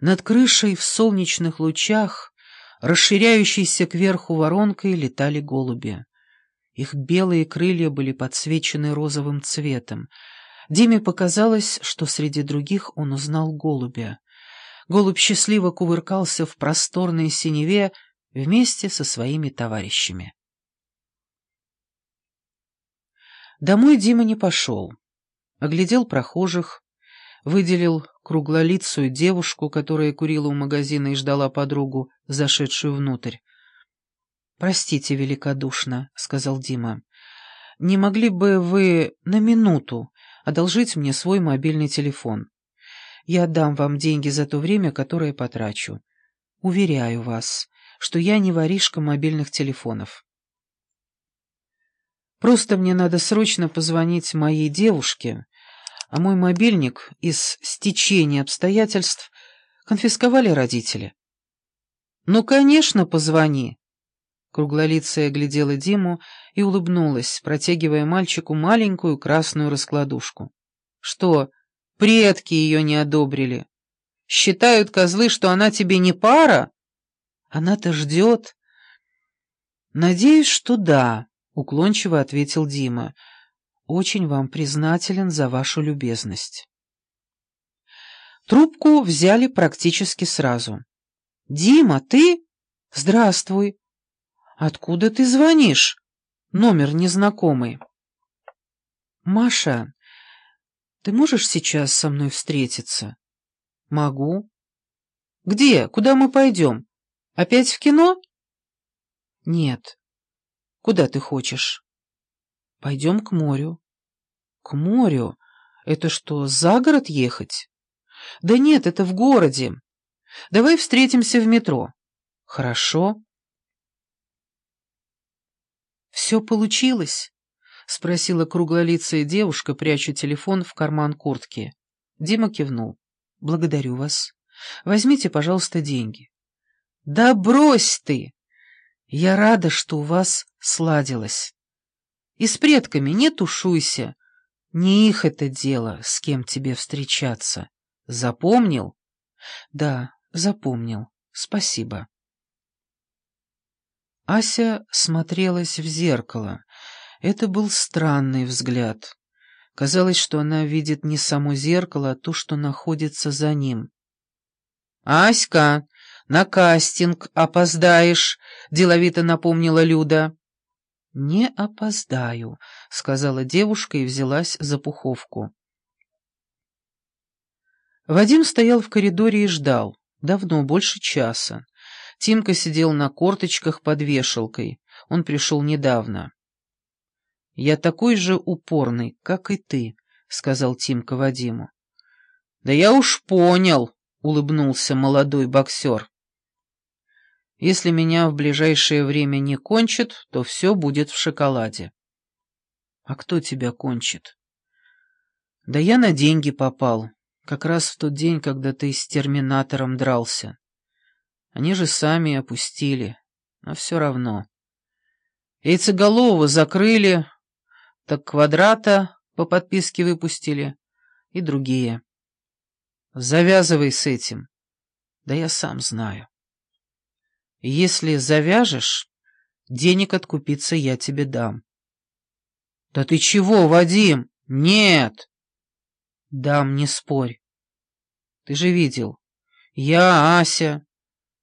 Над крышей в солнечных лучах, расширяющейся кверху воронкой, летали голуби. Их белые крылья были подсвечены розовым цветом. Диме показалось, что среди других он узнал голубя. Голубь счастливо кувыркался в просторной синеве вместе со своими товарищами. Домой Дима не пошел. Оглядел прохожих, выделил круглолицую девушку, которая курила у магазина и ждала подругу, зашедшую внутрь. «Простите великодушно», — сказал Дима. «Не могли бы вы на минуту одолжить мне свой мобильный телефон? Я отдам вам деньги за то время, которое потрачу. Уверяю вас, что я не воришка мобильных телефонов». Просто мне надо срочно позвонить моей девушке, а мой мобильник из стечения обстоятельств конфисковали родители. «Ну, конечно, позвони!» Круглолицая глядела Диму и улыбнулась, протягивая мальчику маленькую красную раскладушку. «Что, предки ее не одобрили? Считают козлы, что она тебе не пара? Она-то ждет». «Надеюсь, что да», — уклончиво ответил Дима. Очень вам признателен за вашу любезность. Трубку взяли практически сразу. «Дима, ты? Здравствуй. Откуда ты звонишь? Номер незнакомый». «Маша, ты можешь сейчас со мной встретиться?» «Могу». «Где? Куда мы пойдем? Опять в кино?» «Нет. Куда ты хочешь?» Пойдем к морю. К морю? Это что, за город ехать? Да нет, это в городе. Давай встретимся в метро. Хорошо. Все получилось? Спросила круглолицая девушка, пряча телефон в карман куртки. Дима кивнул. Благодарю вас. Возьмите, пожалуйста, деньги. Да брось ты! Я рада, что у вас сладилось. И с предками не тушуйся. Не их это дело, с кем тебе встречаться. Запомнил? Да, запомнил. Спасибо. Ася смотрелась в зеркало. Это был странный взгляд. Казалось, что она видит не само зеркало, а то, что находится за ним. «Аська, на кастинг опоздаешь», — деловито напомнила Люда. «Не опоздаю», — сказала девушка и взялась за пуховку. Вадим стоял в коридоре и ждал. Давно, больше часа. Тимка сидел на корточках под вешалкой. Он пришел недавно. «Я такой же упорный, как и ты», — сказал Тимка Вадиму. «Да я уж понял», — улыбнулся молодой боксер. Если меня в ближайшее время не кончат, то все будет в шоколаде. А кто тебя кончит? Да я на деньги попал, как раз в тот день, когда ты с терминатором дрался. Они же сами опустили, но все равно. Яйцеголового закрыли, так квадрата по подписке выпустили и другие. Завязывай с этим. Да я сам знаю. Если завяжешь, денег откупиться я тебе дам. Да ты чего, Вадим? Нет! Дам, не спорь. Ты же видел. Я, Ася,